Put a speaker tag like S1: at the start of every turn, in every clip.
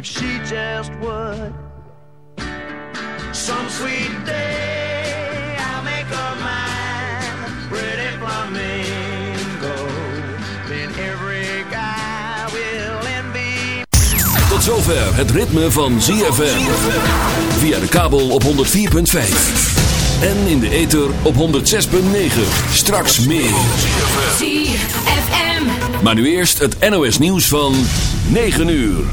S1: If she just would. Some sweet day I'll make her mine, pretty flamingo. Then every guy will envy.
S2: Tot zover het ritme van ZFM. Via de kabel op 104.5. En in de ether op 106.9. Straks meer.
S3: ZFM.
S2: Maar nu eerst het NOS nieuws van 9 uur.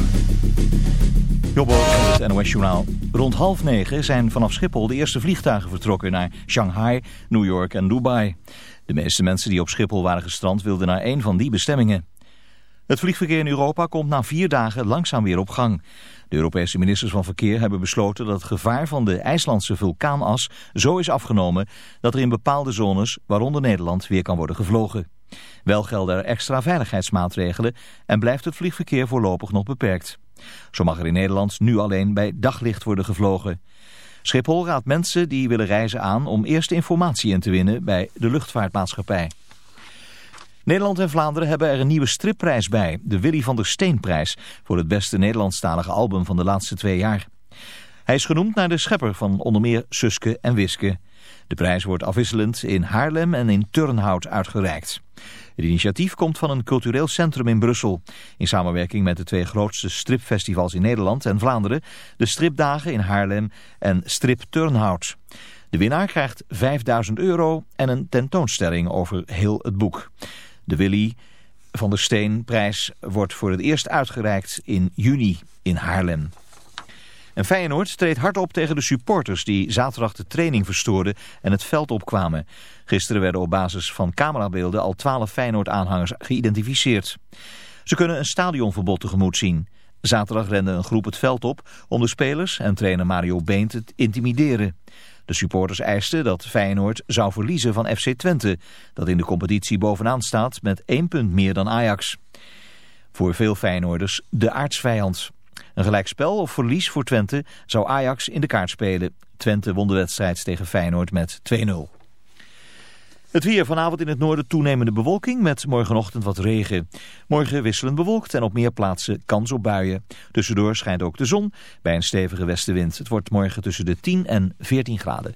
S4: Jobboot met het NOS Journaal. Rond half negen zijn vanaf Schiphol de eerste vliegtuigen vertrokken naar Shanghai, New York en Dubai. De meeste mensen die op Schiphol waren gestrand wilden naar een van die bestemmingen. Het vliegverkeer in Europa komt na vier dagen langzaam weer op gang. De Europese ministers van Verkeer hebben besloten dat het gevaar van de IJslandse vulkaanas zo is afgenomen dat er in bepaalde zones, waaronder Nederland, weer kan worden gevlogen. Wel gelden er extra veiligheidsmaatregelen en blijft het vliegverkeer voorlopig nog beperkt. Zo mag er in Nederland nu alleen bij daglicht worden gevlogen. Schiphol raadt mensen die willen reizen aan om eerst informatie in te winnen bij de luchtvaartmaatschappij. Nederland en Vlaanderen hebben er een nieuwe stripprijs bij, de Willy van der Steenprijs, voor het beste Nederlandstalige album van de laatste twee jaar. Hij is genoemd naar de schepper van onder meer Suske en Wiske. De prijs wordt afwisselend in Haarlem en in Turnhout uitgereikt. Het initiatief komt van een cultureel centrum in Brussel. In samenwerking met de twee grootste stripfestivals in Nederland en Vlaanderen. De Stripdagen in Haarlem en Strip Turnhout. De winnaar krijgt 5000 euro en een tentoonstelling over heel het boek. De Willy van der Steenprijs wordt voor het eerst uitgereikt in juni in Haarlem. En Feyenoord treedt hard op tegen de supporters die zaterdag de training verstoorden en het veld opkwamen. Gisteren werden op basis van camerabeelden al 12 Feyenoord-aanhangers geïdentificeerd. Ze kunnen een stadionverbod tegemoet zien. Zaterdag rende een groep het veld op om de spelers en trainer Mario Been te intimideren. De supporters eisten dat Feyenoord zou verliezen van FC Twente, dat in de competitie bovenaan staat met één punt meer dan Ajax. Voor veel Feyenoorders de aardsvijand. Een gelijkspel of verlies voor Twente zou Ajax in de kaart spelen. Twente won de wedstrijd tegen Feyenoord met 2-0. Het weer vanavond in het noorden toenemende bewolking met morgenochtend wat regen. Morgen wisselend bewolkt en op meer plaatsen kans op buien. Tussendoor schijnt ook de zon bij een stevige westenwind. Het wordt morgen tussen de 10 en 14 graden.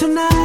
S5: tonight.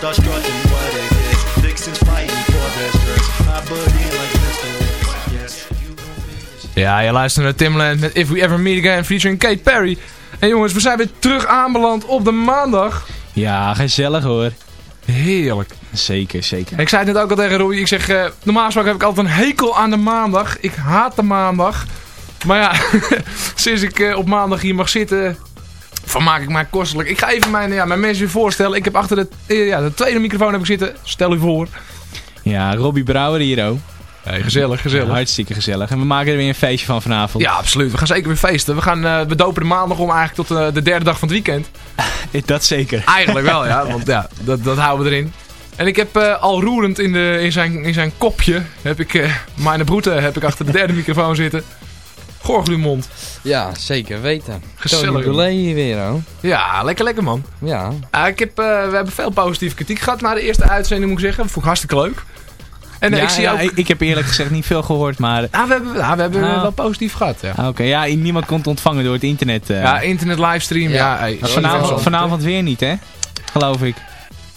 S5: Start strutting what it is. Vixens fighting for their skirts. I butt in like Mr. Yes,
S6: Ja, je luistert naar Timland met If We Ever Meet Again featuring Kate Perry. En jongens, we zijn weer terug aanbeland op de maandag.
S7: Ja, gezellig hoor.
S6: Heerlijk.
S7: Zeker, zeker.
S6: En ik zei het net ook al tegen Roy. Ik zeg, eh, normaal gesproken heb ik altijd een hekel aan de maandag. Ik haat de maandag. Maar ja, sinds ik eh, op maandag hier mag zitten, vermaak ik mij kostelijk. Ik ga even mijn, ja, mijn mensen weer voorstellen. Ik heb achter de, eh, ja, de tweede microfoon heb ik zitten. Stel u voor.
S7: Ja, Robbie Brouwer hier ook.
S6: Hey, gezellig, gezellig.
S7: Hartstikke gezellig. En we maken er weer een feestje van vanavond.
S6: Ja, absoluut. We gaan zeker weer feesten. We, gaan, eh, we dopen de maandag om eigenlijk tot eh, de derde dag van het weekend.
S7: Dat zeker.
S6: Eigenlijk wel, ja. Want ja, dat, dat houden we erin. En ik heb al roerend in, de, in, zijn, in zijn kopje, heb ik mijn broete heb ik achter de derde microfoon zitten. Gorgel uw mond.
S8: Ja, zeker weten.
S6: Gezellig.
S8: Tony hier weer, hoor.
S6: Ja, lekker lekker man.
S8: Ja.
S6: Ah, ik heb, eh, we hebben veel positieve kritiek gehad na de eerste uitzending, moet ik zeggen. Dat vond ik hartstikke leuk. En eh,
S7: Ja,
S6: ik zie
S7: ja,
S6: ook...
S7: ik, ik heb eerlijk gezegd niet veel gehoord, maar...
S6: Ah, we hebben, ah, we hebben
S7: Ah.
S6: wel positief gehad, ja.
S7: ah, Oké, ja, niemand kon het ontvangen door het internet. eh.
S6: Ja, internet livestream, ja.
S7: Vanavond, vanavond weer niet, hè? Geloof ik.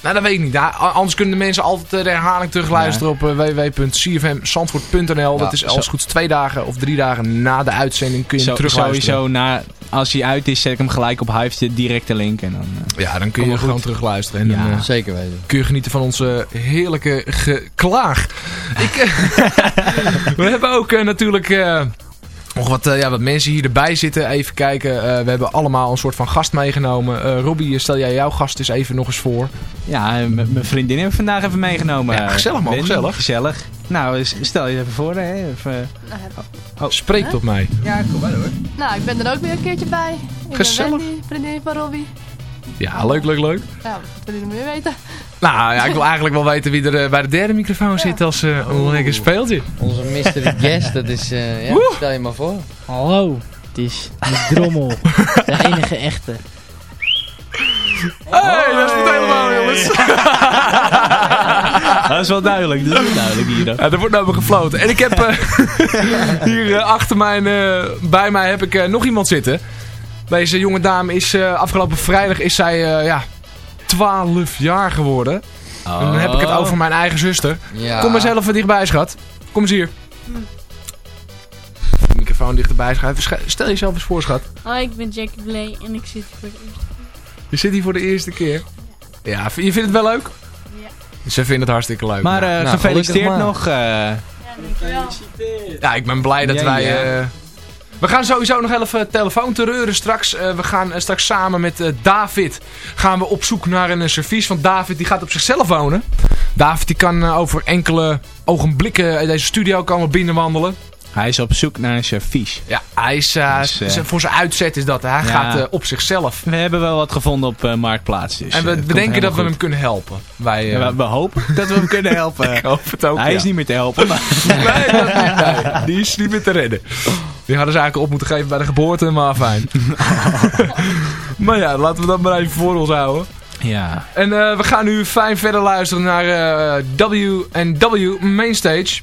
S6: Nou, dat weet ik niet. Ja, anders kunnen de mensen altijd eh, de herhaling terugluisteren op uh, www.cfmzandvoort.nl. Dat is als goed twee dagen of drie dagen na de uitzending kun je hem
S7: Zo,
S6: terugluisteren.
S7: sowieso, na, als hij uit is, zet ik hem gelijk op Hive, de directe link. En dan, eh,
S6: Ja, dan kun je gewoon terugluisteren. En
S7: Ja.
S6: dan eh,
S8: Zeker weten.
S6: kun je genieten van onze heerlijke geklaag. Ik, eh, we hebben ook eh, natuurlijk eh, nog wat, eh, ja, wat mensen hier erbij zitten. Even kijken. Eh, we hebben allemaal een soort van gast meegenomen. Eh Robbie, stel jij jouw gast eens even nog eens voor.
S7: ja, mijn vriendin hebben we vandaag even meegenomen.
S6: Ja, gezellig, man, gezellig.
S7: Gezellig. Nou, stel je even voor, hè. Even, Oh.
S6: Spreek tot mij.
S7: ja, kom maar hoor.
S9: Nou, ik ben er ook weer een keertje bij. Ik
S6: Gezellig.
S9: ben Wendy, vriendin van Robbie.
S6: Ja, leuk, leuk, leuk.
S9: Nou, wat wil je nog meer weten?
S6: Nou ja, ik wil eigenlijk wel weten wie er bij de derde microfoon zit als eh, een lekker speeltje.
S8: Onze mystery guest, dat is... eh, ja, stel je maar voor.
S10: Hallo, het is de drommel. de enige echte.
S6: Hey, dat is het helemaal, jongens.
S7: Dat is wel duidelijk, dat is wel duidelijk hier.
S6: Ja, er wordt nou weer gefloten. En ik heb eh, hier eh, achter mijn, eh, bij mij heb ik eh, nog iemand zitten. Deze jonge dame is eh, afgelopen vrijdag is zij eh, ja, 12 jaar geworden. En dan heb ik het over mijn eigen zuster.
S8: Ja.
S6: Kom maar zelf wat dichtbij, schat. Kom eens hier. Microfoon dichterbij schuiven. Stel jezelf eens voor, schat.
S11: Hoi, ik ben Jackie Blay en ik zit hier voor de eerste keer.
S6: Je zit hier voor de eerste keer. Ja, je vindt het wel leuk?
S11: Ja.
S6: Ze vinden het hartstikke leuk.
S7: Maar eh,
S8: Nou,
S7: gefeliciteerd nog. eh,
S11: Ja, dankjewel.
S6: Ja, ik ben blij dat
S7: Ja,
S6: wij...
S7: ja.
S6: eh, we gaan sowieso nog even telefoon terreuren straks. Eh, we gaan straks samen met eh, David gaan we op zoek naar een servies. Want David die gaat op zichzelf wonen. David die kan over enkele ogenblikken deze studio komen binnenwandelen.
S7: Hij is op zoek naar een servies.
S6: Ja, hij is, eh,
S7: Dus, eh,
S6: voor zijn uitzet is dat. Hij
S7: Ja.
S6: gaat eh, op zichzelf.
S7: We hebben wel wat gevonden op Marktplaats. Dus,
S6: en we, denken dat we hem kunnen helpen. Wij,
S7: Ja, we, we hopen dat we hem kunnen helpen.
S6: Ik hoop het ook,
S7: Hij
S6: ja.
S7: is niet meer te helpen. Maar
S6: nee, dat niet, nee, die is niet meer te redden. Die hadden ze eigenlijk op moeten geven bij de geboorte, maar fijn. maar ja, laten we dat maar even voor ons houden.
S7: ja.
S6: En we gaan nu fijn verder luisteren naar W&W Mainstage.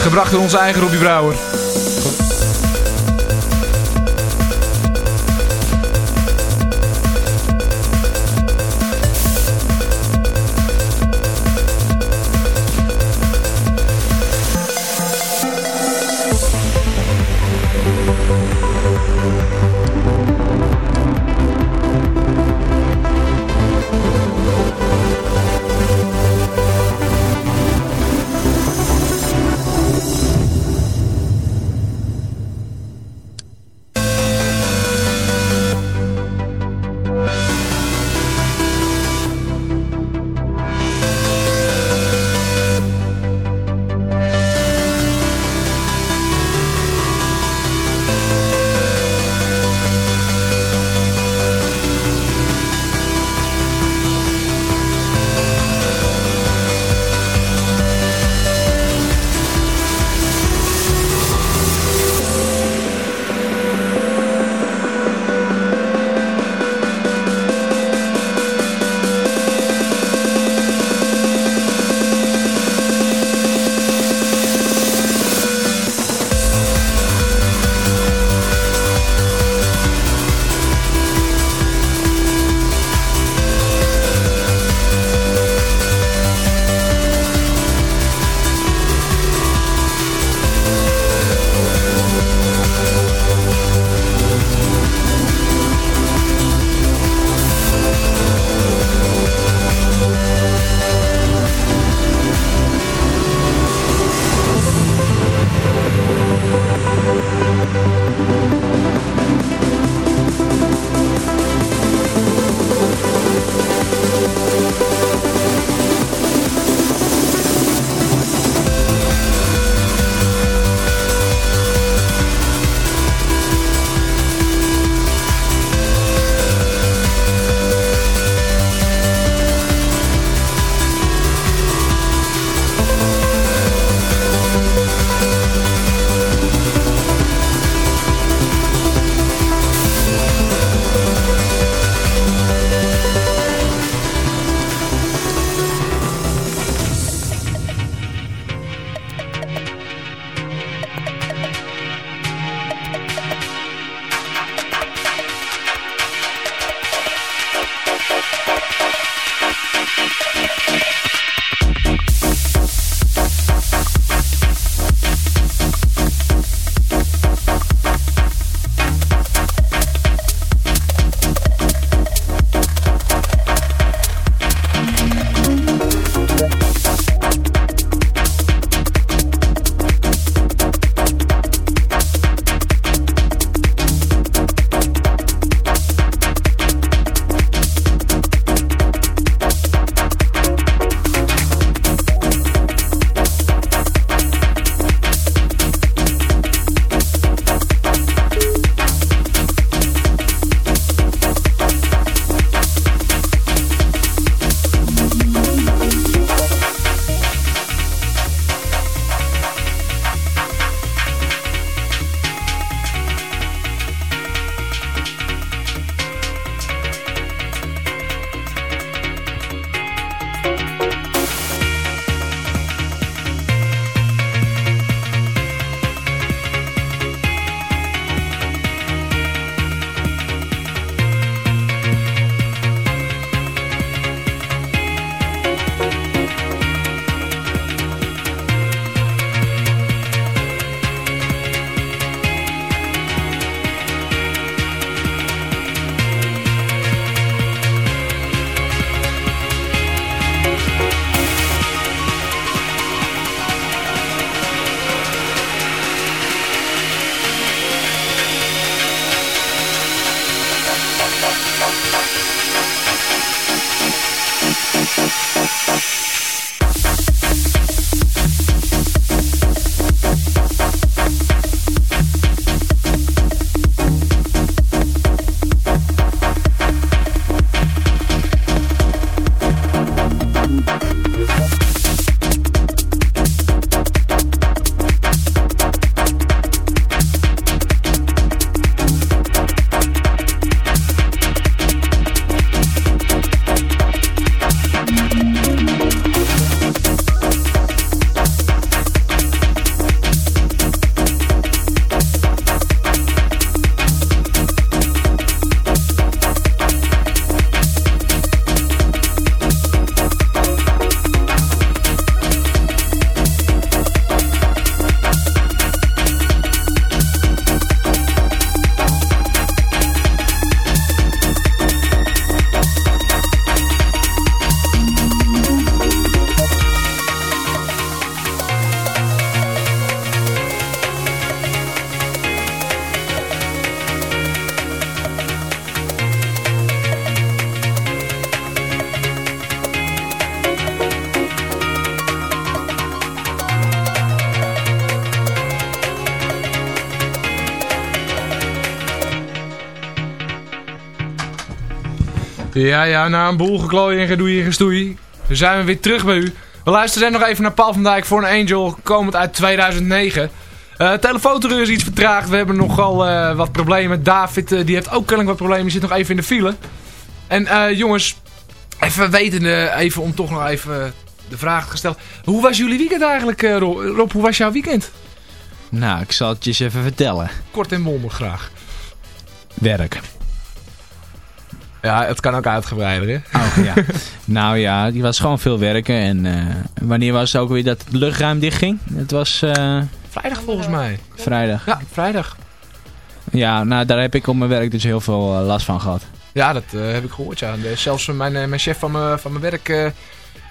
S6: Gebracht door onze eigen Robbie Brouwer. Ja, ja, na een boel geklooi en gedoe en gestoei. Dan zijn we weer terug bij u. We luisteren nog even naar Paul van Dijk voor een Angel, komend uit 2009. Eh telefoonterreur is iets vertraagd. We hebben nogal eh, wat problemen. David eh, die heeft ook kennelijk wat problemen. Die zit nog even in de file. En eh, jongens, even wetende, even om toch nog even de vraag gesteld. Hoe was jullie weekend eigenlijk, eh, Rob? Rob? Hoe was jouw weekend?
S7: Nou, ik zal het je eens even vertellen.
S6: Kort en bondig graag.
S7: Werk.
S6: Ja, het kan ook uitgebreider, hè?
S7: Oh, ja. nou ja, die was gewoon veel werken. En eh, wanneer was het ook weer dat het luchtruim dichtging? Het was eh,
S6: Vrijdag volgens mij.
S7: vrijdag.
S6: Ja, vrijdag.
S7: Ja, nou daar heb ik op mijn werk dus heel veel eh, last van gehad.
S6: Ja, dat eh, heb ik gehoord, ja. Zelfs mijn, mijn chef van mijn, van mijn werk...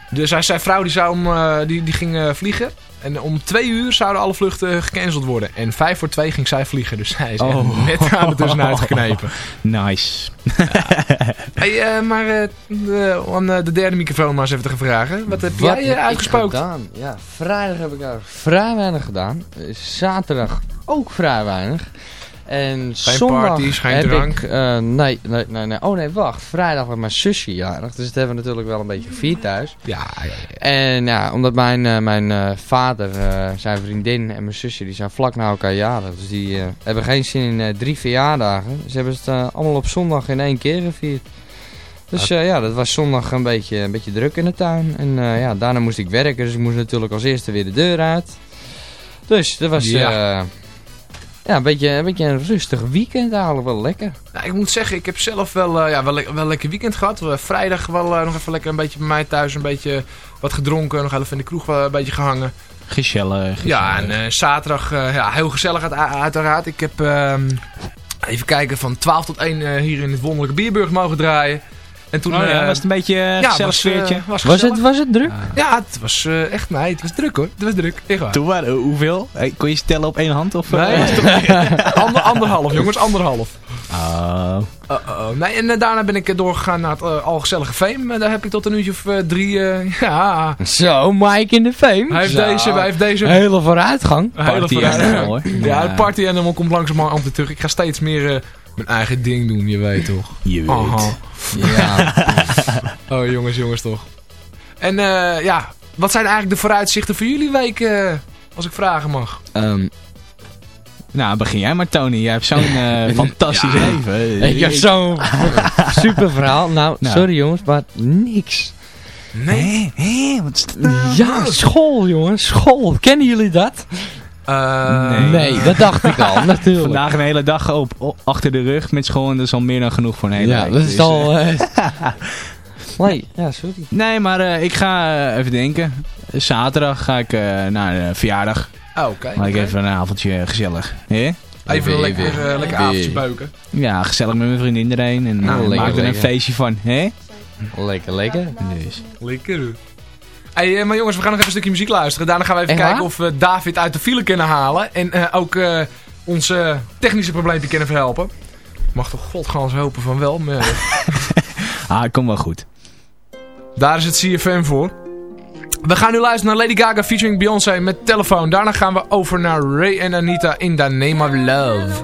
S6: dus hij, zijn vrouw die, zou om, eh, die, die ging eh, vliegen. En om twee uur zouden alle vluchten gecanceld worden. En vijf voor twee ging zij vliegen. Dus hij is echt
S7: Oh.
S6: net aan de tussenuit geknepen.
S7: Nice.
S6: Hey, eh, maar eh, de, om de derde microfoon maar eens even te vragen. Wat heb
S8: Wat
S6: jij
S8: heb
S6: uitgespookt?
S8: gedaan? Ja, vrijdag heb ik daar vrij weinig gedaan. Zaterdag ook vrij weinig. En zondag
S6: parties, geen drank?
S8: ik... eh, nee, nee, nee, nee. Oh nee, wacht. Vrijdag was mijn zusje jarig. Dus dat hebben we natuurlijk wel een beetje gevierd thuis.
S6: Ja, ja, ja.
S8: En ja, omdat mijn, eh, mijn eh, vader, zijn vriendin en mijn zusje, die zijn vlak na elkaar jarig. Dus die hebben geen zin in drie verjaardagen. Dus hebben ze het allemaal op zondag in één keer gevierd. Dus eh, ja, dat was zondag een beetje, een beetje druk in de tuin. En ja, daarna moest ik werken, dus ik moest natuurlijk als eerste weer de deur uit. Dus dat was
S6: Ja.
S8: ja. Ja, een, beetje, een beetje een rustig weekend eigenlijk wel lekker.
S6: Nou, ik moet zeggen, ik heb zelf wel, eh, ja, wel, wel een lekker weekend gehad. Eh, vrijdag wel eh, nog even lekker een beetje bij mij thuis. Een beetje wat gedronken. Nog even in de kroeg wel een beetje gehangen.
S7: Gezellig.
S6: Ja, en eh, zaterdag eh, ja, heel gezellig uit, uiteraard. Ik heb ehm, even kijken van 12 tot 1 eh, hier in het wonderlijke Bierburg mogen draaien. En toen
S7: Oh ja,
S6: eh,
S7: was het een beetje
S6: ja,
S7: gezellig
S6: was, eh,
S7: sfeertje?
S6: was,
S8: het, was het druk?
S6: Ja, het was eh, echt, nee, het was druk hoor. Het was druk, echt waar.
S7: Toen waren, hoeveel? Hey, kon je ze tellen op één hand? Of,
S6: Nee,
S7: eh?
S6: toch- Ander, anderhalf jongens, anderhalf.
S7: Oh.
S6: Uh, uh, nee, en eh, daarna ben ik eh, doorgegaan naar het uh, algezellige Fame. Daar heb ik tot een uurtje of uh, drie, uh, ja...
S8: Zo, Mike in de Fame.
S6: Hij heeft
S8: Zo.
S6: deze, hij heeft deze...
S8: Hele vooruitgang.
S6: Een hele
S7: Party
S6: vooruitgang.
S7: animal, hoor.
S6: Ja,
S7: Ja.
S6: het party animal komt langzamerhand weer terug. Ik ga steeds meer uh, mijn eigen ding doen, je weet toch.
S7: Je weet.
S6: Aha.
S8: Ja.
S6: Oh, jongens, jongens toch. En uh, ja, wat zijn eigenlijk de vooruitzichten voor jullie week, uh, als ik vragen mag?
S8: Um,
S7: nou, begin jij maar, Tony. Jij hebt zo'n uh, fantastisch
S8: ja.
S7: leven.
S8: Ik heb zo'n super verhaal. Nou,
S7: Nou.
S8: sorry jongens, maar niks.
S6: Nee?
S7: Hé, wat is dat nou?
S8: Ja, school jongens, school. Kennen jullie dat?
S6: Uh,
S7: Nee.
S8: Nee, dat dacht ik al, natuurlijk.
S7: Vandaag een hele dag op, op- achter de rug met school en dat is al meer dan genoeg voor een hele
S8: ja,
S7: week.
S8: dat is
S7: Dus,
S8: al...
S7: eh,
S8: eh, nee, ja, sorry.
S7: nee, maar eh, ik ga eh, even denken. Zaterdag ga ik eh, naar de verjaardag.
S6: Oh, oké.
S7: Ga ik even een avondje gezellig. Hè?
S6: Even een lekker, uh, lekker avondje beuken.
S7: Ja, gezellig met mijn vriendin erheen. En
S8: Nou,
S7: eh,
S8: lekker,
S7: maak er een
S8: lekker.
S7: feestje van. Hè?
S8: Lekker, lekker.
S7: Dus.
S6: Lekker. Hey, eh, maar jongens, we gaan nog even een stukje muziek luisteren. Daarna gaan we even
S8: Echt
S6: kijken
S8: waar?
S6: of we David uit de file kunnen halen. En eh, ook eh, onze technische probleempje kunnen verhelpen. Mag toch godgans hopen van wel. Maar, eh,
S7: Ah, kom wel goed.
S6: daar is het CFM voor. We gaan nu luisteren naar Lady Gaga featuring Beyoncé met telefoon. Daarna gaan we over naar Ray en Anita in The Name of Love.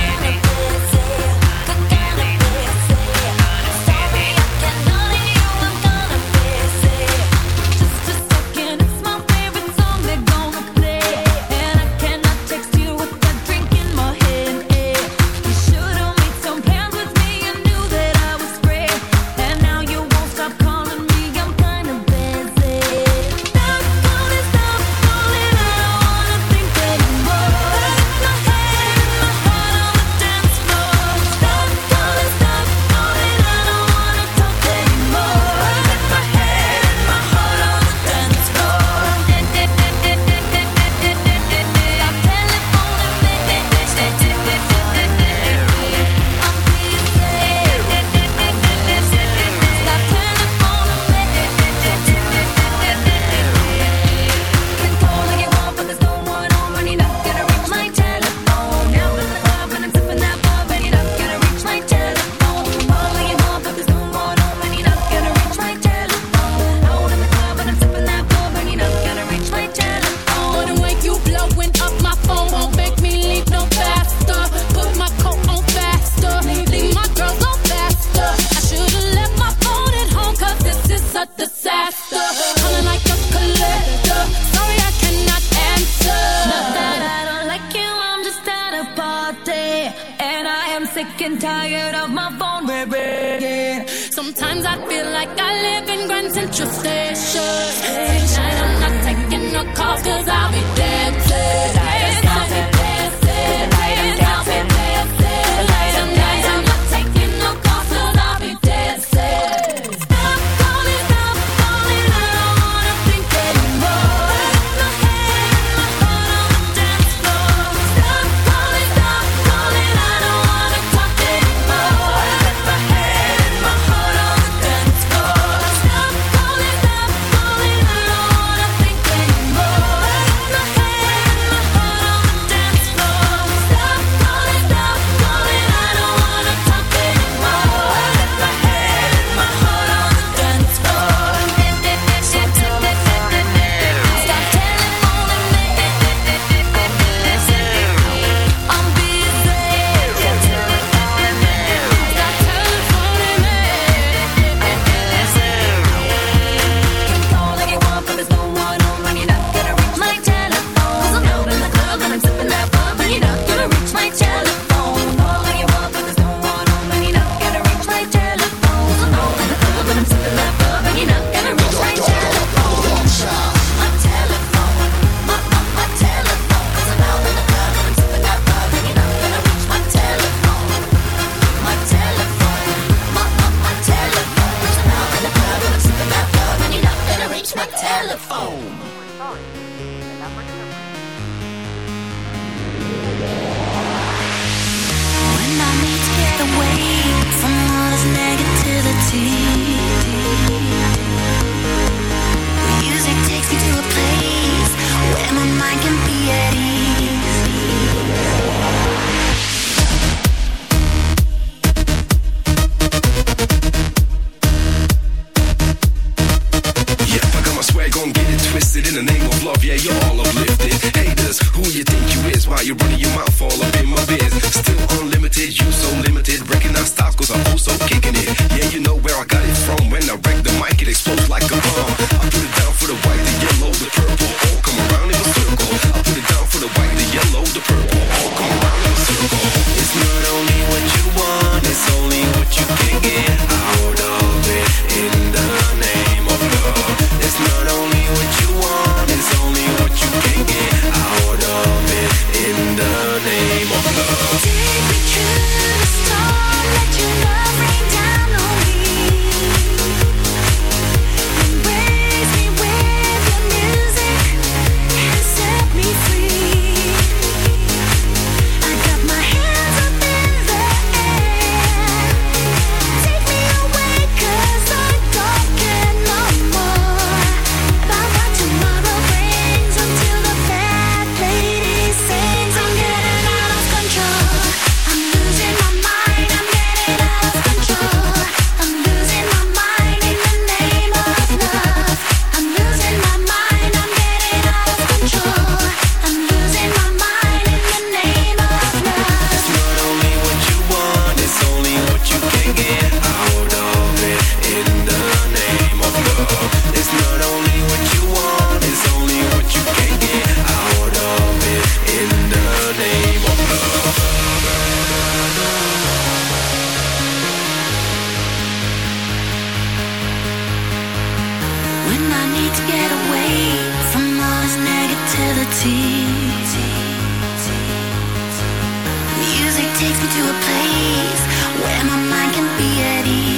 S12: Central Station. Tonight I'm not taking no calls, cause I'll be dancing. When I need to get away from all this negativity. Music takes me to a place where my mind can be at ease.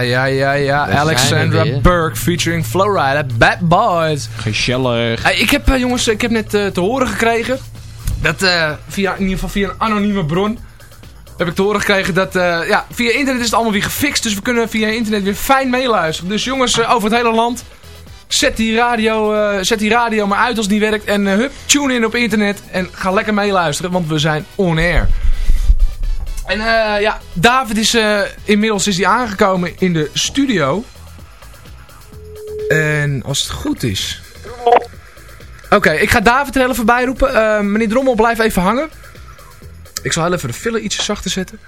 S6: Ja, ja, ja.
S7: Daar
S6: Alexandra. Burke featuring Flowrider. Bad Boys.
S7: Gezellig.
S6: Hey, ik heb, eh, jongens, ik heb net eh, te horen gekregen. Dat eh, via, in ieder geval via een anonieme bron. Heb ik te horen gekregen dat, ja, via internet is het allemaal weer gefixt. Dus we kunnen via internet weer fijn meeluisteren. Dus jongens, over het hele land. Zet die, radio, zet die radio maar uit als niet werkt. En hup, tune in op internet. En ga lekker meeluisteren, want we zijn on air. En eh, ja, David is eh, inmiddels is hij aangekomen in de studio. En als het goed is... Oké, ik ga David er even bij roepen. Eh, meneer Drommel, blijf even hangen. Ik zal heel even de filler ietsje zachter zetten.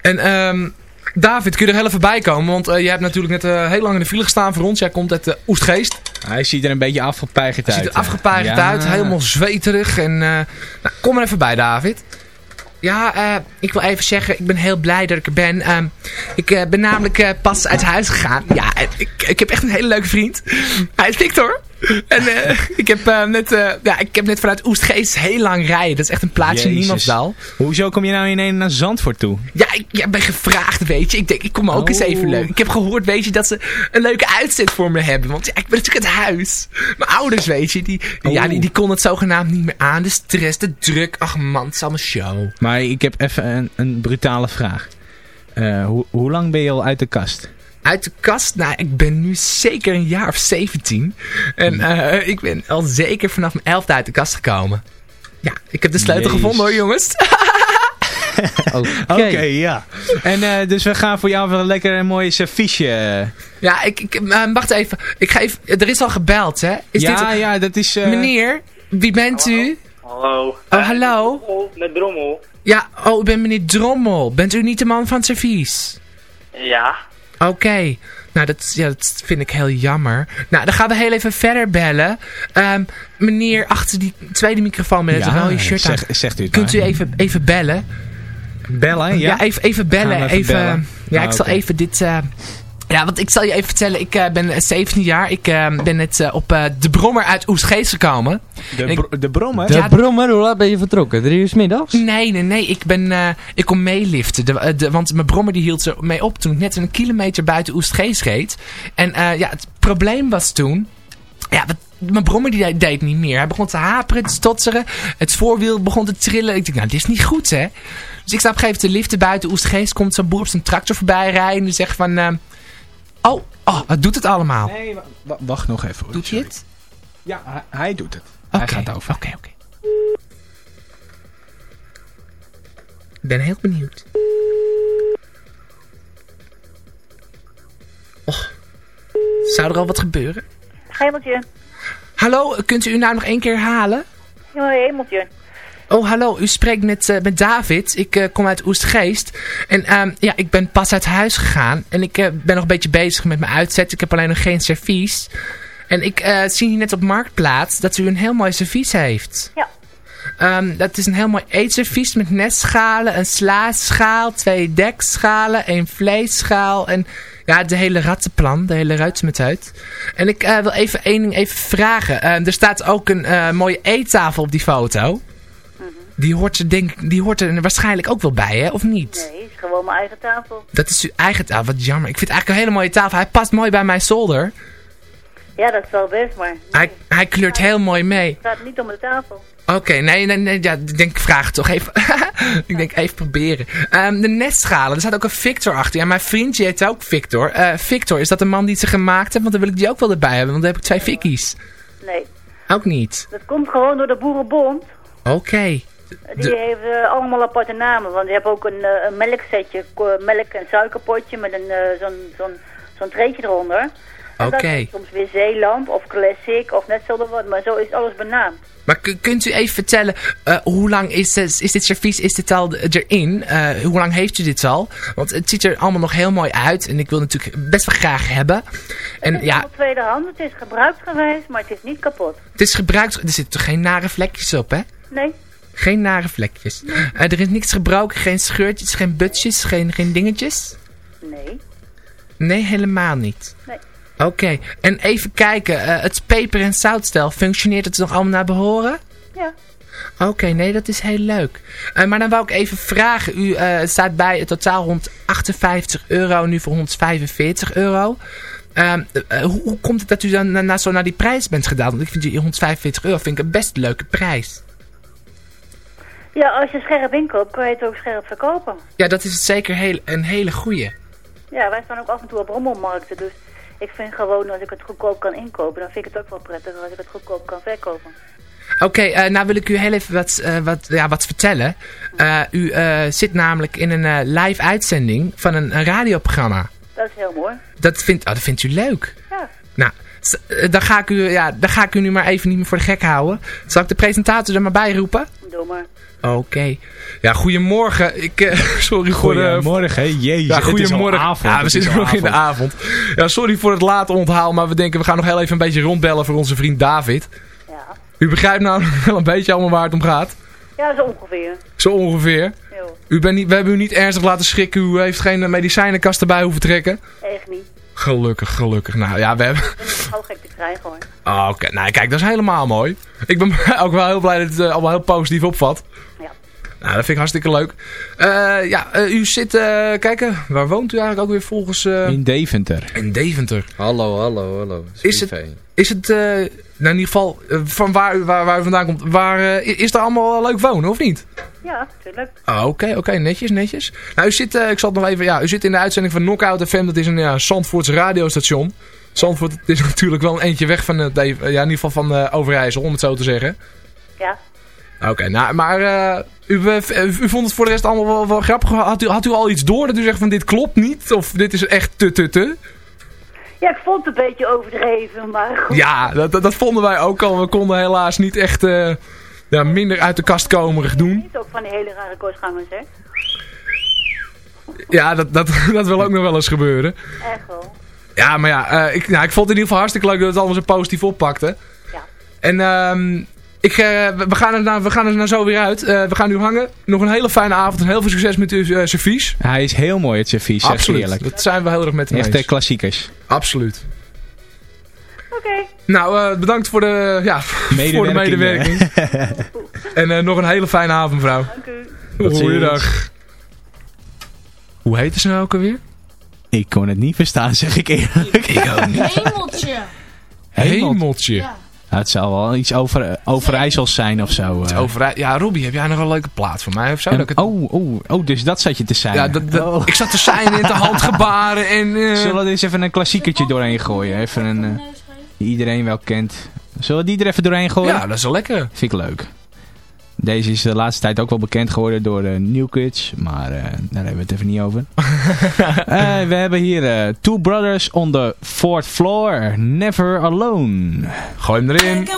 S6: En ehm, David, kun je er heel even bij komen? Want je hebt natuurlijk net heel lang in de file gestaan voor ons. Jij komt uit uh, Oestgeest.
S7: Hij ziet er een beetje afgepeigerd
S6: Hij
S7: uit.
S6: ziet er afgepeigerd
S7: Ja.
S6: uit, helemaal zweterig. En, eh, nou, kom er even bij, David. Ja, eh, ik wil even zeggen, ik ben heel blij dat ik er ben. Ehm, ik eh, ben namelijk eh, pas uit huis gegaan. Ja, ik, ik heb echt een hele leuke vriend. Hij is Victor. En eh, ik, heb, eh, net, eh, ja, ik heb net vanuit Oestgeest heel lang rijden. Dat is echt een plaatsje in
S7: Jezus.
S6: Niemandsdaal.
S7: Hoezo kom je nou ineens naar Zandvoort toe?
S6: Ja, ik ja, ben gevraagd, weet je. Ik denk, ik kom ook eens
S7: Oh.
S6: even leuk. Ik heb gehoord, weet je, dat ze een leuke uitzet voor me hebben. Want ja, ik ben natuurlijk het huis. Mijn ouders, weet je, die, ja,
S7: Oh.
S6: die, die konden het zogenaamd niet meer aan. De stress, de druk. Ach man, het is allemaal show.
S7: Maar ik heb even een, een brutale vraag. Hoe, hoe lang ben je al uit de kast?
S6: Uit de kast, nou, ik ben nu zeker een jaar of 17. En eh, ik ben al zeker vanaf mijn elfde uit de kast gekomen. Ja, ik heb de sleutel
S7: Jezus.
S6: gevonden hoor, jongens.
S7: Oké, ja. En eh, dus we gaan voor jou wel lekker een mooie serviesje.
S6: Ja, ik, ik eh, wacht even. Ik ga even. Er is al gebeld, hè? Is
S7: ja,
S6: dit,
S7: ja, dat is... eh,
S6: Meneer, wie bent u?
S13: Hallo.
S6: Oh, hallo.
S13: Met Drommel.
S6: Ja, oh, ik ben meneer Drommel. Bent u niet de man van het servies?
S13: Ja.
S6: Oké. Nou, dat, ja, dat vind ik heel jammer. Nou, dan gaan we heel even verder bellen. Ehm, meneer, achter die tweede microfoon met het
S7: Ja,
S6: rode shirt aan.
S7: zeg- zegt u het
S6: Kunt u even, even bellen?
S7: Bellen, ja?
S6: Ja, even, even bellen. Even,
S7: even bellen?
S6: Ja,
S7: Ah,
S6: ik zal
S7: oké.
S6: even dit... eh, ja, want ik zal je even vertellen. Ik eh, ben eh, 17 jaar. Ik eh, ben net eh, op eh, de Brommer uit Oestgeest gekomen.
S7: De,
S6: ik-
S7: brommer?
S8: De brommer, hoe laat ben je vertrokken? Drie uur 's middags?
S6: Nee, nee, nee. Ik, ben, eh, ik kom meeliften. De, eh, de, want mijn brommer die hield ze mee op toen ik net een kilometer buiten Oestgeest reed. En eh, ja, het probleem was toen... Ja, wat, mijn brommer die deed, deed niet meer. Hij begon te haperen, te stotteren. Het voorwiel begon te trillen. Ik dacht, nou, dit is niet goed, hè. Dus ik sta op een gegeven moment te liften buiten Oestgeest. Komt zo'n boer op zijn tractor voorbij rijden. En zegt van... oh, oh, wat doet het allemaal?
S7: Nee, wa- wa- wacht nog even. hoor.
S6: Doet hij het?
S7: Ja, hij, hij doet het. Hij
S6: Oké,
S7: gaat over.
S6: Oké, oké. Ik ben heel benieuwd. Och, zou er al wat gebeuren?
S14: Hemeltje.
S6: Hallo, kunt u u nou nog één keer halen?
S14: Ja, hemeltje.
S6: Oh, hallo, u spreekt met, eh, met David. Ik eh, kom uit Oestgeest. En ehm, ja, ik ben pas uit huis gegaan. En ik eh, ben nog een beetje bezig met mijn uitzet. Ik heb alleen nog geen servies. En ik zie hier net op Marktplaats dat u een heel mooi servies heeft.
S14: Ja.
S6: Ehm, dat is een heel mooi eetservies met nestschalen, een slaaschaal, twee dekschalen, één vleesschaal en ja, de hele rattenplan, de hele ruit met uit. En ik wil even één ding even vragen. Ehm, er staat ook een mooie eettafel op die foto. Die hoort, er, denk, die hoort er waarschijnlijk ook wel bij, hè? Of niet?
S14: Nee, is gewoon mijn eigen tafel.
S6: Dat is uw eigen tafel. Wat jammer. Ik vind het eigenlijk een hele mooie tafel. Hij past mooi bij mijn zolder.
S14: Ja, dat is wel best, maar
S6: Hij, hij kleurt heel mooi mee.
S14: het staat niet om de tafel.
S6: Oké, nee, nee, nee, ja, ik denk, ik vraag het toch even. ik denk, even proberen. Ehm, de nestschalen, er staat ook een Victor achter. Ja, mijn vriendje heet ook Victor. Eh, Victor, is dat de man die ze gemaakt heeft? Want dan wil ik die ook wel erbij hebben, want dan heb ik twee Vickies.
S14: Nee,
S6: Ook niet.
S14: dat komt gewoon door de Boerenbond.
S6: Oké.
S14: Die
S6: De-
S14: heeft eh, allemaal aparte namen, want die hebben ook een, eh, een melksetje, melk- en suikerpotje met een, eh, zo'n zo'n zo'n treetje eronder.
S6: Oké.
S14: soms weer Zeeland of Classic of net zo wat, maar zo is alles benaamd.
S6: Maar kunt u even vertellen, hoe lang is, het, is dit servies is dit al erin? Hoe lang heeft u dit al? Want het ziet er allemaal nog heel mooi uit. En ik wil natuurlijk best wel graag hebben. En
S14: Het is
S6: ja,
S14: tweedehand, het is gebruikt geweest, maar het is niet kapot.
S6: het is gebruikt. Er zitten toch geen nare vlekjes op, hè?
S14: Nee,
S6: Geen nare vlekjes. Eh, er is niks gebroken, geen scheurtjes, geen butjes, geen, geen dingetjes?
S14: nee,
S6: Nee, helemaal niet.
S14: nee.
S6: Oké, en even kijken. eh, het peper- en zoutstel, functioneert het nog allemaal naar behoren?
S14: Ja.
S6: Oké, nee, dat is heel leuk. Eh, maar dan wou ik even vragen. U staat bij het totaal rond 58 euro, nu voor 145 euro. Ehm, eh, hoe, hoe komt het dat u dan na, na- zo naar die prijs bent gedaan? Want ik vind die 145 euro vind ik een best leuke prijs.
S14: Ja, als je scherp inkoopt, kan je het ook scherp verkopen.
S6: Ja, dat is zeker heel, een hele goeie.
S14: Ja, wij staan ook af en toe op rommelmarkten, dus ik vind gewoon als ik het goedkoop kan inkopen, dan vind ik het ook wel prettiger als ik het goedkoop kan verkopen.
S6: Oké, eh, nou wil ik u heel even wat, eh, wat, ja, wat vertellen. Eh, u zit namelijk in een live uitzending van een, een radioprogramma.
S14: Dat is heel mooi.
S6: Dat vindt, oh, dat vindt u leuk?
S14: Ja.
S6: Nou, dan ga, ik u, ja, dan ga ik u nu maar even niet meer voor de gek houden. Zal ik de presentator er maar bij roepen?
S14: Doe maar.
S6: Oké. Ja, goedemorgen. Ik, eh, sorry voor de...
S7: Goedemorgen, jezus.
S6: Ja,
S7: het is al
S6: goedemorgen.
S7: avond,
S6: Ja, we
S7: het is
S6: zitten nog in de avond. Ja, sorry voor het late onthaal, maar we denken we gaan nog heel even een beetje rondbellen voor onze vriend David.
S14: Ja.
S6: U begrijpt nou wel een beetje allemaal waar het om gaat.
S14: Ja, zo ongeveer.
S6: Zo ongeveer.
S14: Jo,
S6: U bent niet, we hebben u niet ernstig laten schrikken. U heeft geen eh, medicijnenkast erbij hoeven trekken.
S14: echt niet.
S6: Gelukkig, gelukkig. Nou ja, we hebben...
S14: Gek te krijgen hoor.
S6: Ah, Oké, nou kijk, dat is helemaal mooi. Ik ben ook wel heel blij dat het eh, allemaal heel positief opvat.
S14: Ja.
S6: Nou, dat vind ik hartstikke leuk. Eh, ja, eh, u zit, eh, kijken, waar woont u eigenlijk ook weer volgens... eh,
S7: In Deventer.
S6: in Deventer.
S8: Hallo, hallo, hallo.
S6: Is het, is het eh, nou in ieder geval, eh, van waar u, waar, waar u vandaan komt, waar, eh, is er allemaal leuk wonen of niet?
S14: Ja, tuurlijk.
S6: Ah, Oké, oké, netjes, netjes. Nou, u zit, eh, ik zal het nog even, ja, u zit in de uitzending van Knockout FM, dat is een ja, Zandvoorts radiostation. Zandvoort is natuurlijk wel een eentje weg van, het, ja, in ieder geval van eh, Overijssel, om het zo te zeggen.
S14: Ja.
S6: Oké, nou, maar eh, u, eh, u vond het voor de rest allemaal wel, wel grappig. Had u, had u al iets door dat u zegt van dit klopt niet? Of dit is echt te te te?
S14: Ja, ik vond het een beetje overdreven, maar goed.
S6: Ja, dat, dat, dat vonden wij ook al. We konden helaas niet echt eh, ja, minder uit de kast komerig doen.
S14: Niet ook van die hele rare kostgangers, hè?
S6: Ja, dat, dat, dat wil ook nog wel eens gebeuren.
S14: Echt wel.
S6: Ja, maar ja, eh, ik, nou, ik vond het in ieder geval hartstikke leuk dat het allemaal zo positief oppakte.
S14: Ja.
S6: En ehm, ik, eh, we, gaan er nou, we gaan er nou zo weer uit. Eh, we gaan nu hangen. Nog een hele fijne avond en heel veel succes met uw eh, servies.
S7: Hij is heel mooi, het servies. Zeg
S6: Absoluut.
S7: eerlijk.
S6: Dat zijn we heel erg met hem
S7: Echte
S6: eens.
S7: klassiekers.
S6: Absoluut.
S14: Oké.
S6: Nou, eh, bedankt voor de, ja, voor de
S7: Medewerking,
S6: en eh, nog een hele fijne avond, mevrouw.
S14: Dank u.
S6: Goeiedag. Hoe heette ze nou ook alweer?
S7: Ik kon het niet verstaan, zeg ik eerlijk.
S6: Ik ook niet.
S11: Hemeltje.
S6: Hemeltje.
S11: Ja.
S7: Nou, het zal wel iets over, Overijssels zijn of zo. eh.
S6: Over, ja, Robbie, heb jij nog een leuke plaat voor mij of zo? Dat het-
S7: oh, oh, oh, dus dat zat je te zijn.
S6: ja, dat, dat-
S7: Oh.
S6: ik zat te zijn in de handgebaren en... eh,
S7: Zullen we eens even een klassiekertje doorheen gooien? Even een, eh, die iedereen wel kent. Zullen we die er even doorheen gooien?
S6: ja, dat is wel lekker.
S7: Vind ik leuk. Deze is de laatste tijd ook wel bekend geworden door de New Kids. Maar eh, daar hebben we het even niet over. Eh, we hebben hier eh, Two Brothers on the Fourth Floor. Never Alone.
S6: Gooi hem erin.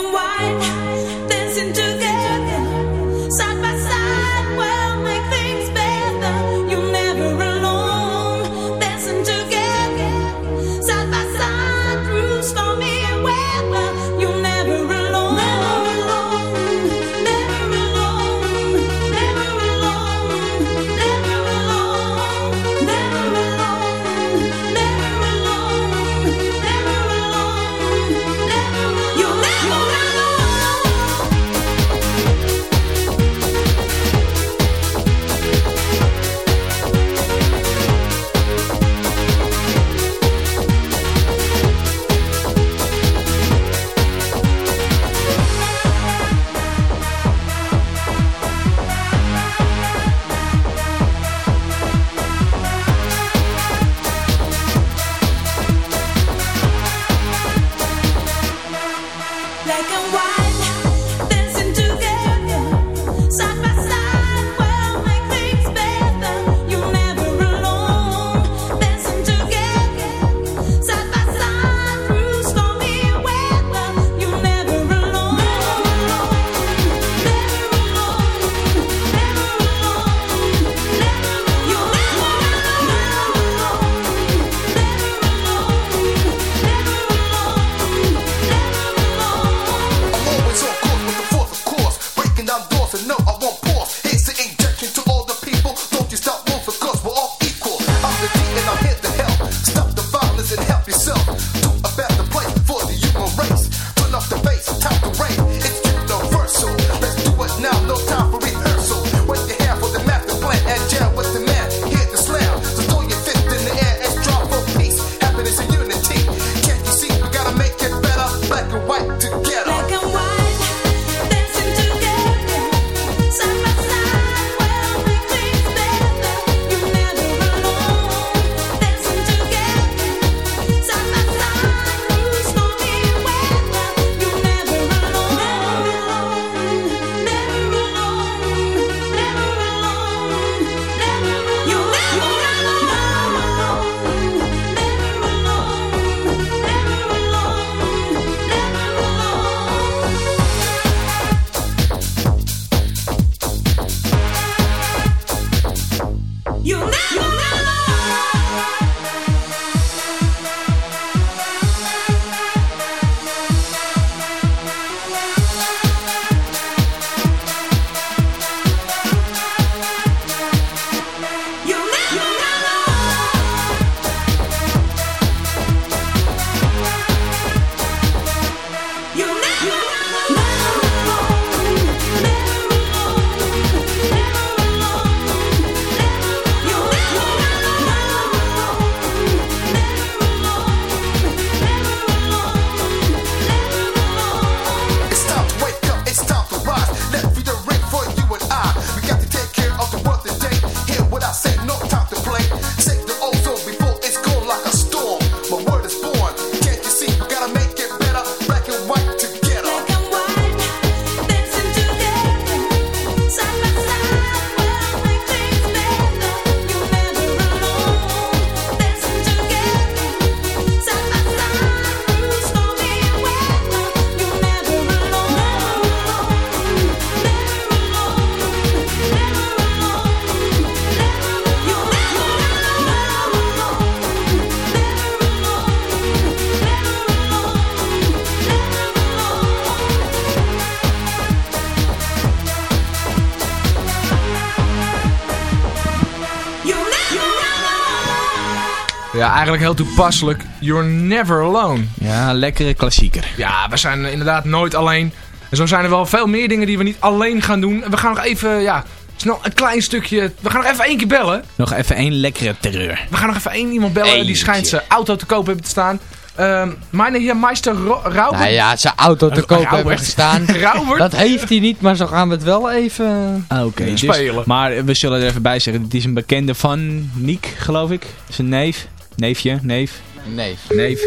S6: Eigenlijk heel toepasselijk. You're never alone.
S7: Ja, lekkere klassieker.
S6: Ja, we zijn inderdaad nooit alleen. En zo zijn er wel veel meer dingen die we niet alleen gaan doen. En we gaan nog even, ja, snel een klein stukje... We gaan nog even één keer bellen.
S7: Nog even één lekkere terreur.
S6: We gaan nog even één iemand bellen. Die schijnt zijn auto te koop hebben te staan. Ehm mijn heer Meister Raubert.
S8: Nou ja, zijn auto te koop hebben gestaan. Dat heeft hij niet, maar zo gaan we het wel even...
S7: Ah, Oké, dus-
S6: Spelen.
S7: maar we zullen er even bij zeggen. Het is een bekende van Niek, geloof ik. Zijn neef. Neefje, neef.
S8: Nee.
S7: Neef.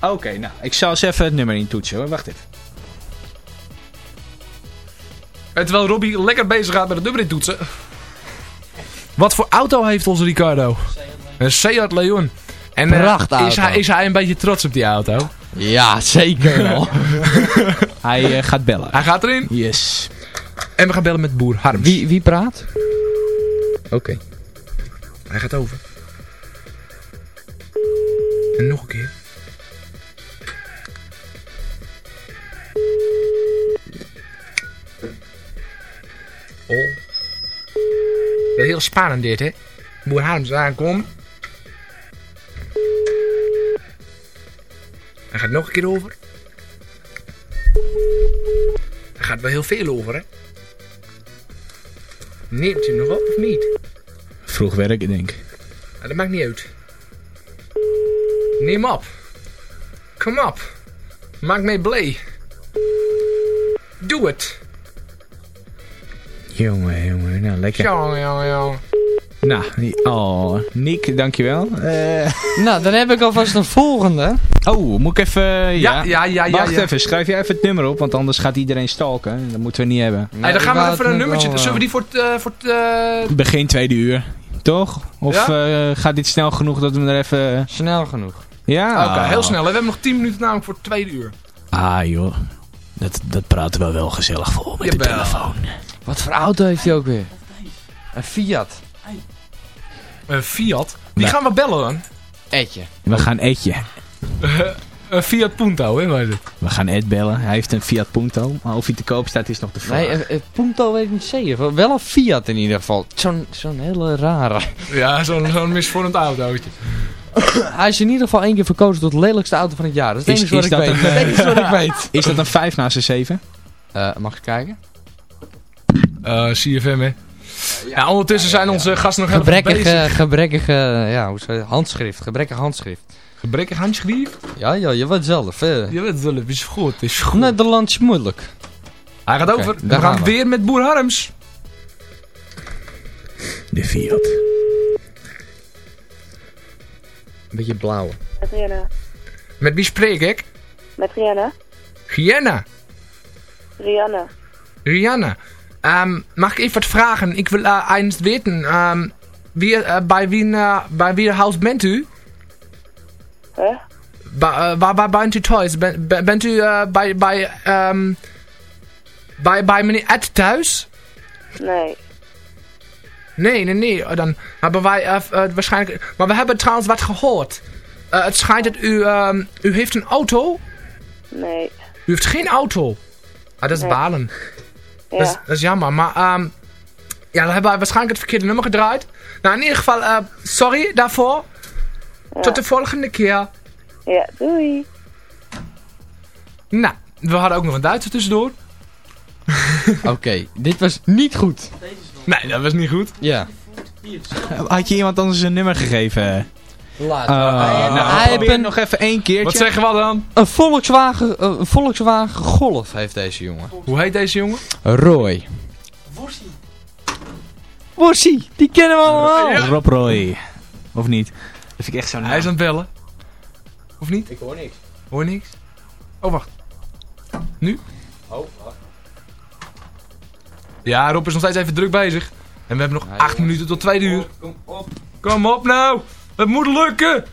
S7: Oké, nou, ik zal eens even het nummer in toetsen hoor. Wacht even.
S6: En terwijl Robbie lekker bezig gaat met het nummer in toetsen. Wat voor auto heeft onze Ricardo? Een Seat Leon. En eh,
S8: Prachtauto.
S6: is, hij, is hij een beetje trots op die auto?
S8: Ja, zeker wel.
S7: Hij eh, gaat bellen.
S6: Hij gaat erin.
S7: Yes.
S6: En we gaan bellen met boer Harms.
S8: Wie, wie praat?
S6: Oké. Hij gaat over. En nog een keer. Oh. Wel heel spannend dit, hè? Boer Harms aankomt. Hij gaat nog een keer over. Hij gaat wel heel veel over, hè? Neemt hij nog op of niet?
S7: Vroeg werk, denk ik.
S6: Ah, dat maakt niet uit. Neem op. Kom op. Maak mij blij. Doe het.
S7: Jongen, jongen, nou lekker.
S6: Jongen, jongen, jongen.
S7: Nou, oh, Niek, dankjewel. Eh
S8: Nou, dan heb ik alvast een volgende.
S7: oh, moet ik even... ja,
S6: Ja, ja, ja, ja,
S7: Wacht
S6: ja.
S7: even, schrijf jij even het nummer op, want anders gaat iedereen stalken. Dat moeten we niet hebben.
S6: Hey, dan gaan we even een nummertje.
S8: wel,
S6: Zullen we
S8: eh,
S6: die voor het... eh, voor het eh,
S7: Begin tweede uur, toch? Of eh, gaat dit snel genoeg dat we er even...
S8: Snel genoeg.
S7: Ja?
S6: Oké, heel snel. hè. We hebben nog 10 minuten namelijk voor het tweede uur.
S7: Ah joh, dat, dat praten we wel gezellig vol met de
S6: Jawel.
S7: telefoon.
S8: Wat voor auto heeft hij ook weer? Een Fiat.
S6: Een Fiat. Die gaan we bellen dan.
S8: Etje.
S7: We gaan Edje.
S6: Een Fiat Punto, hè? Weet het.
S7: We gaan Ed bellen. Hij heeft een Fiat Punto. Maar of hij te koop staat is nog de vraag.
S8: Nee, een, een Punto weet ik niet zeker. Wel een Fiat in ieder geval. Zo'n zo'n hele rare.
S6: Ja, zo'n zo'n misvormd autootje.
S8: Hij is in ieder geval één keer verkozen tot de lelijkste auto van het jaar. Dat is het
S7: Is-
S8: enige wat
S7: is
S8: ik
S7: dat
S8: weet.
S7: een,
S8: Dat is het enige wat ik weet.
S7: Is dat een 5 naast een 7?
S8: Eh, mag ik kijken?
S6: Eh CFM, hè? Ja, ondertussen zijn onze gasten nog
S8: Gebrekkig,
S6: bezig.
S8: gebrekkig, ja, hoe handschrift. Gebrekkig handschrift.
S6: Gebrekkig handschrift?
S8: Ja, ja, je weet zelf. eh.
S6: Je weet het is goed, het is goed.
S8: Nederlands moeilijk.
S6: Hij gaat over. We
S8: daar
S6: gaan
S8: gaan we.
S6: weer met Boer Harms.
S7: De Fiat.
S8: Een beetje blauwe.
S14: Met Rihanna.
S6: Met wie spreek ik?
S14: Met Rihanna.
S6: Gianna.
S14: Rihanna.
S6: Rihanna. Ähm, mag ik even wat vragen? Ik wil uh, eens weten. ehm, wie, eh, bij, wie, uh, bij wie huis bent u?
S14: Hè?
S6: Ba- eh, waar, waar bent u thuis? Ben, ben- bent u eh, bij, bij, ehm, bij, bij meneer Ed thuis?
S14: Nee.
S6: Nee, nee, nee. Eh, Dan hebben wij eh, waarschijnlijk... Maar we hebben trouwens wat gehoord. Eh, het schijnt dat u... ehm, u heeft een auto.
S15: Nee.
S6: U heeft geen auto. Ah, dat is
S15: Nee.
S6: balen.
S15: Ja.
S6: Dat, is, dat is jammer. Maar ehm, ja, dan hebben wij waarschijnlijk het verkeerde nummer gedraaid. Nou, in ieder geval, sorry daarvoor. Tot de volgende keer.
S15: Ja, doei.
S6: Nou, we hadden ook nog een Duitser tussendoor.
S8: Oké, dit was niet goed.
S6: Nee, dat was niet goed.
S8: Ja.
S7: Had je iemand anders een nummer gegeven?
S8: Laat.
S7: Uh,
S8: maar.
S7: nou,
S8: Hij
S7: probeer
S8: heeft een-
S7: nog even één keertje.
S6: Wat zeggen we dan?
S8: Een Volkswagen, een Volkswagen Golf heeft deze jongen.
S6: Hoe heet deze jongen?
S8: Roy. Worsie, die kennen we allemaal.
S7: Rob Roy. Of niet? Dat vind ik echt zo'n
S6: Hij is aan het bellen. Of niet?
S8: Ik hoor niks.
S6: Hoor niks? Oh, wacht. Nu?
S8: Oh.
S6: Ja, Rob is nog steeds even druk bezig. En we hebben nog acht minuten tot twee uur.
S8: Kom op.
S6: Kom op nou! Het moet lukken!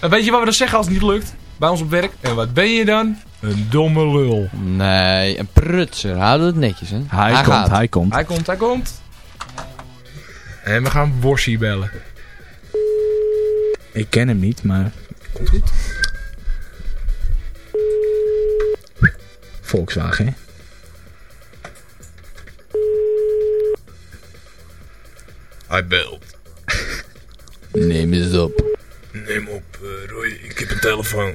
S6: En weet je wat we dan zeggen als het niet lukt? Bij ons op werk. En wat ben je dan? Een domme lul.
S8: Nee, een prutser. Houd het netjes, hè.
S7: Hij, komt,
S8: gaat.
S7: hij komt.
S6: Hij komt, hij komt. En we gaan Worsie bellen.
S7: Ik ken hem niet, maar...
S6: Komt goed.
S7: Volkswagen, hè?
S6: Hij belt.
S8: Neem eens op.
S6: Neem op, eh, Roy. Ik heb een telefoon.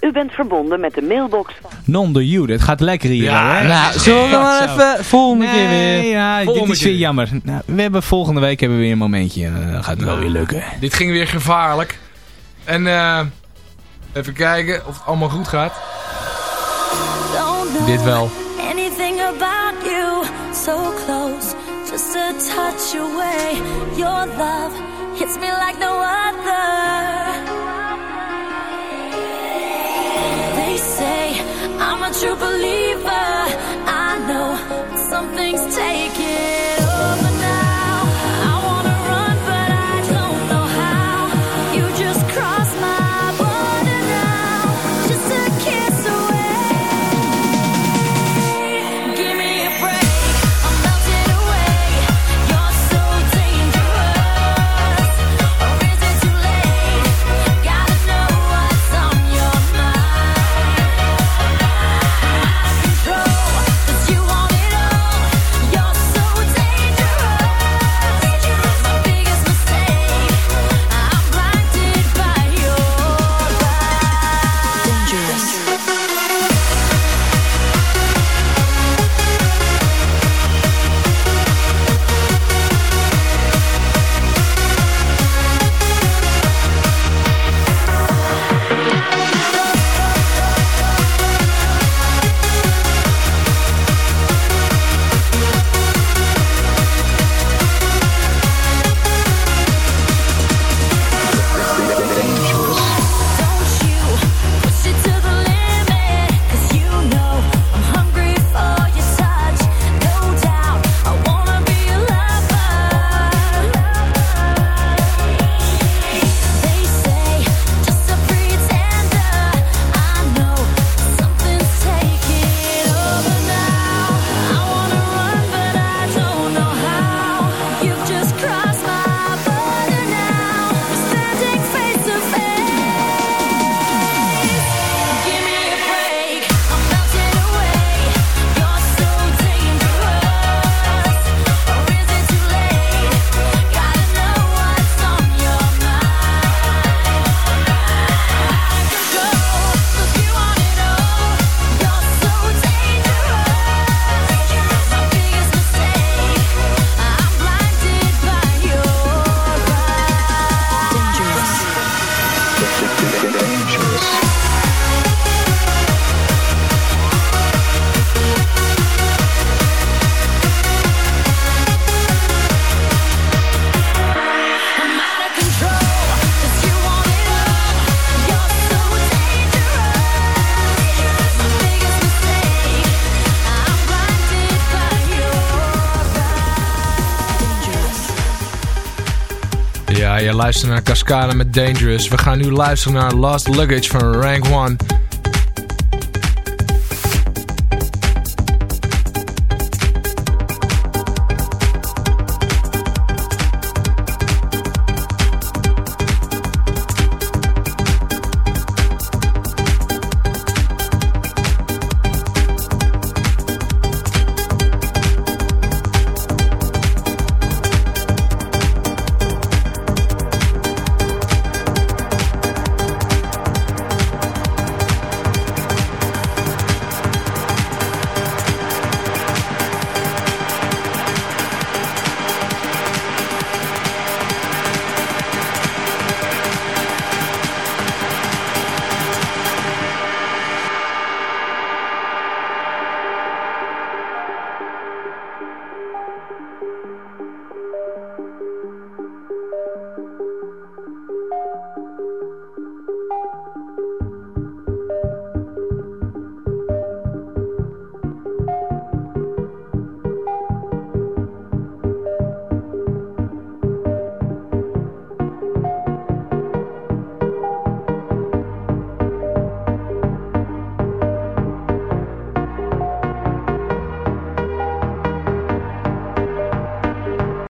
S15: U bent verbonden met de mailbox van...
S7: Non de you, het gaat lekker hier.
S6: Ja,
S7: hè?
S8: Nou, zullen we maar even volgende keer weer.
S7: ja,
S6: Volgende
S7: dit is weer
S6: keer.
S7: jammer. Nou, we hebben volgende week hebben we weer een momentje. en Dan gaat het wel weer lukken.
S6: Dit ging weer gevaarlijk. En eh even kijken of het allemaal goed gaat. Dit wel.
S3: anything about you. So close, just a touch away. Your love hits me like no other. They say I'm a true believer. I know that some
S6: Naar Cascada met Dangerous. We gaan nu luisteren naar Lost Luggage van Rank 1.